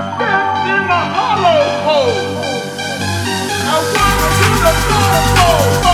I walk into the waterfall.